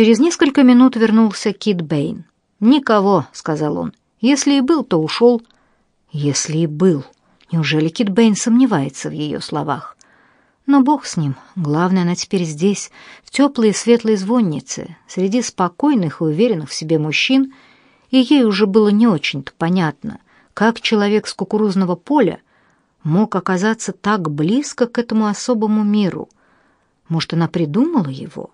Через несколько минут вернулся Кит Бэйн. «Никого», — сказал он. «Если и был, то ушел». «Если и был». Неужели Кит Бэйн сомневается в ее словах? Но бог с ним. Главное, она теперь здесь, в теплой и светлой звоннице, среди спокойных и уверенных в себе мужчин, и ей уже было не очень-то понятно, как человек с кукурузного поля мог оказаться так близко к этому особому миру. Может, она придумала его?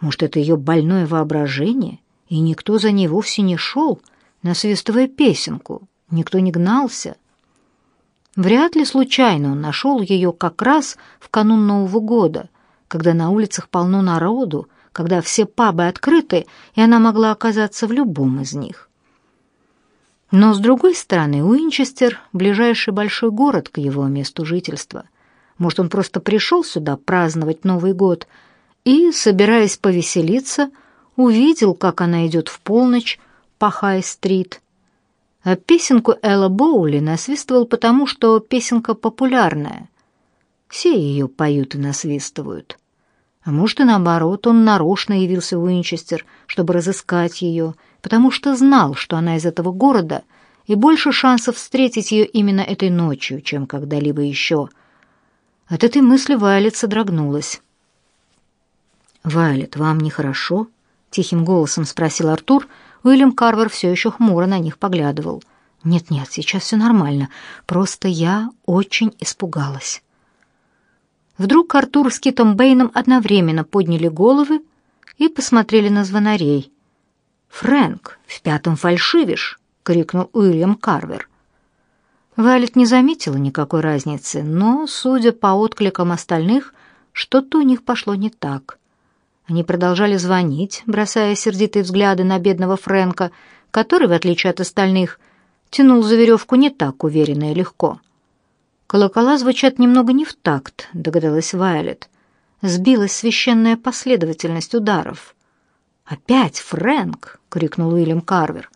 Может, это ее больное воображение, и никто за ней вовсе не шел, насвистывая песенку, никто не гнался — Вряд ли случайно он нашел ее как раз в канун Нового года, когда на улицах полно народу, когда все пабы открыты, и она могла оказаться в любом из них. Но, с другой стороны, Уинчестер — ближайший большой город к его месту жительства. Может, он просто пришел сюда праздновать Новый год и, собираясь повеселиться, увидел, как она идет в полночь по Хай-стрит, а песенку Элла Боули насвистывал потому, что песенка популярная. Все ее поют и насвистывают. А может, и наоборот, он нарочно явился в Уинчестер, чтобы разыскать ее, потому что знал, что она из этого города, и больше шансов встретить ее именно этой ночью, чем когда-либо еще. От этой мысли Вайлет содрогнулась. «Вайлет, вам нехорошо?» — тихим голосом спросил Артур — Уильям Карвер все еще хмуро на них поглядывал. «Нет-нет, сейчас все нормально. Просто я очень испугалась». Вдруг Артур с Китом Бэйном одновременно подняли головы и посмотрели на звонарей. «Фрэнк, в пятом фальшивишь!» — крикнул Уильям Карвер. Вайлет не заметила никакой разницы, но, судя по откликам остальных, что-то у них пошло не так. Они продолжали звонить, бросая сердитые взгляды на бедного Фрэнка, который, в отличие от остальных, тянул за веревку не так уверенно и легко. «Колокола звучат немного не в такт», — догадалась Вайолет. Сбилась священная последовательность ударов. «Опять Фрэнк!» — крикнул Уильям Карвер.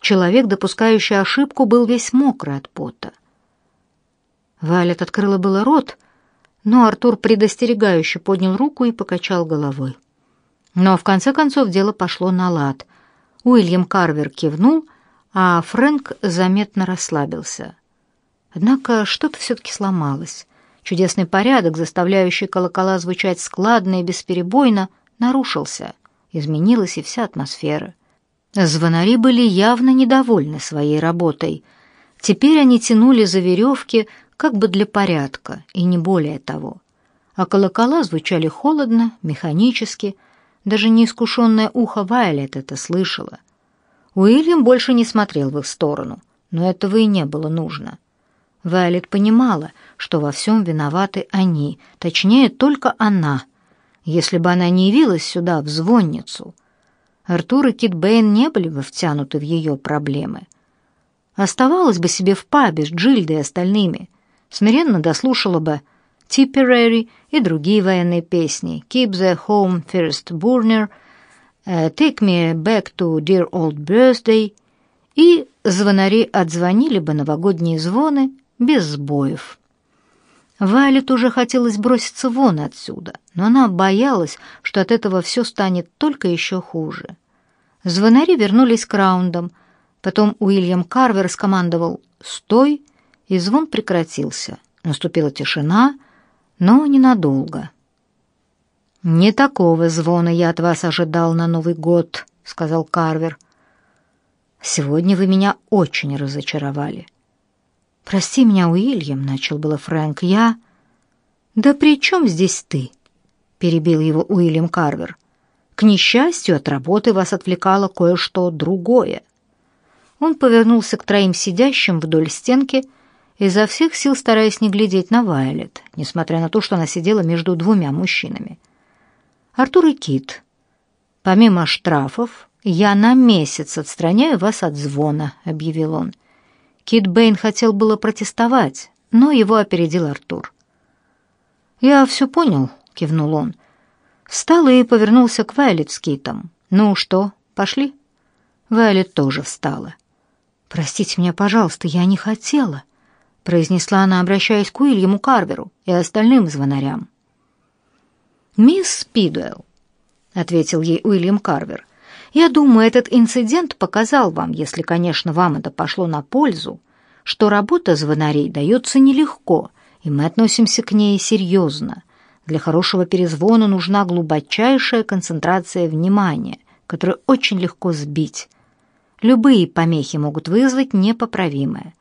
Человек, допускающий ошибку, был весь мокрый от пота. Вайлет открыла было рот, но Артур предостерегающе поднял руку и покачал головой. Но в конце концов дело пошло на лад. Уильям Карвер кивнул, а Фрэнк заметно расслабился. Однако что-то все-таки сломалось. Чудесный порядок, заставляющий колокола звучать складно и бесперебойно, нарушился. Изменилась и вся атмосфера. Звонари были явно недовольны своей работой. Теперь они тянули за веревки, как бы для порядка, и не более того. А колокола звучали холодно, механически, даже неискушенное ухо Вайлет это слышало. Уильям больше не смотрел в их сторону, но этого и не было нужно. Вайлет понимала, что во всем виноваты они, точнее, только она. Если бы она не явилась сюда, в звонницу, Артур и Кит Бэйн не были бы втянуты в ее проблемы. Оставалась бы себе в пабе с Джильдой и остальными, смиренно дослушала бы «Tipperary» и другие военные песни «Keep the Home First Burner», э, «Take Me Back to Dear Old Birthday» и звонари отзвонили бы новогодние звоны без сбоев. Вайлет уже хотелось броситься вон отсюда, но она боялась, что от этого все станет только еще хуже. Звонари вернулись к раундам, потом Уильям Карвер скомандовал «Стой!» И звон прекратился. Наступила тишина, но ненадолго. «Не такого звона я от вас ожидал на Новый год», — сказал Карвер. «Сегодня вы меня очень разочаровали». «Прости меня, Уильям», — начал было Фрэнк. «Я...» «Да при чем здесь ты?» — перебил его Уильям Карвер. «К несчастью, от работы вас отвлекало кое-что другое». Он повернулся к троим сидящим вдоль стенки изо всех сил стараясь не глядеть на Вайлет, несмотря на то, что она сидела между двумя мужчинами. «Артур и Кит, помимо штрафов, я на месяц отстраняю вас от звона», — объявил он. Кит Бэйн хотел было протестовать, но его опередил Артур. «Я все понял», — кивнул он. Встал и повернулся к Вайлет с Китом. «Ну что, пошли?» Вайлет тоже встала. «Простите меня, пожалуйста, я не хотела», произнесла она, обращаясь к Уильяму Карверу и остальным звонарям. «Мисс Спидуэлл, ответил ей Уильям Карвер. Я думаю, этот инцидент показал вам, если, конечно, вам это пошло на пользу, что работа звонарей дается нелегко, и мы относимся к ней серьезно. Для хорошего перезвона нужна глубочайшая концентрация внимания, которую очень легко сбить. Любые помехи могут вызвать непоправимое.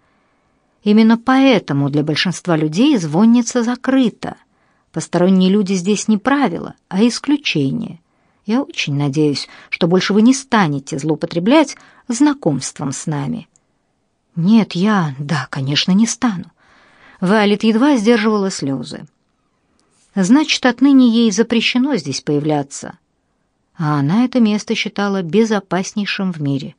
Именно поэтому для большинства людей звонница закрыта. Посторонние люди здесь не правило, а исключение. Я очень надеюсь, что больше вы не станете злоупотреблять знакомством с нами. Нет, я, да, конечно, не стану. Вайлет едва сдерживала слезы. Значит, отныне ей запрещено здесь появляться. А она это место считала безопаснейшим в мире.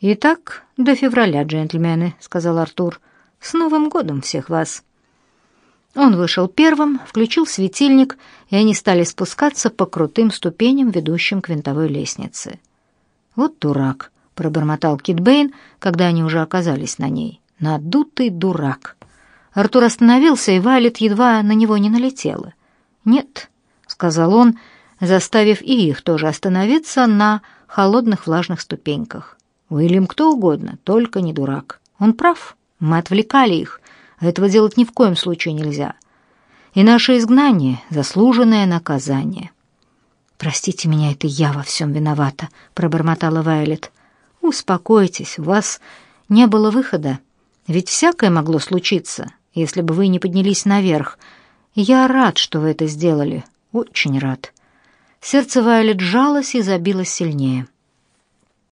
Итак, до февраля, джентльмены, сказал Артур. С Новым годом всех вас. Он вышел первым, включил светильник, и они стали спускаться по крутым ступеням, ведущим к винтовой лестнице. «Вот дурак», — пробормотал Кит Бэйн, когда они уже оказались на ней. «Надутый дурак». Артур остановился, и Вайлет едва на него не налетела. «Нет», — сказал он, заставив и их тоже остановиться на холодных влажных ступеньках. «Уильям кто угодно, только не дурак. Он прав, мы отвлекали их, а этого делать ни в коем случае нельзя. И наше изгнание — заслуженное наказание. «Простите меня, это я во всем виновата», — пробормотала Вайлет. «Успокойтесь, у вас не было выхода. Ведь всякое могло случиться, если бы вы не поднялись наверх. Я рад, что вы это сделали, очень рад». Сердце Вайлет сжалось и забилось сильнее.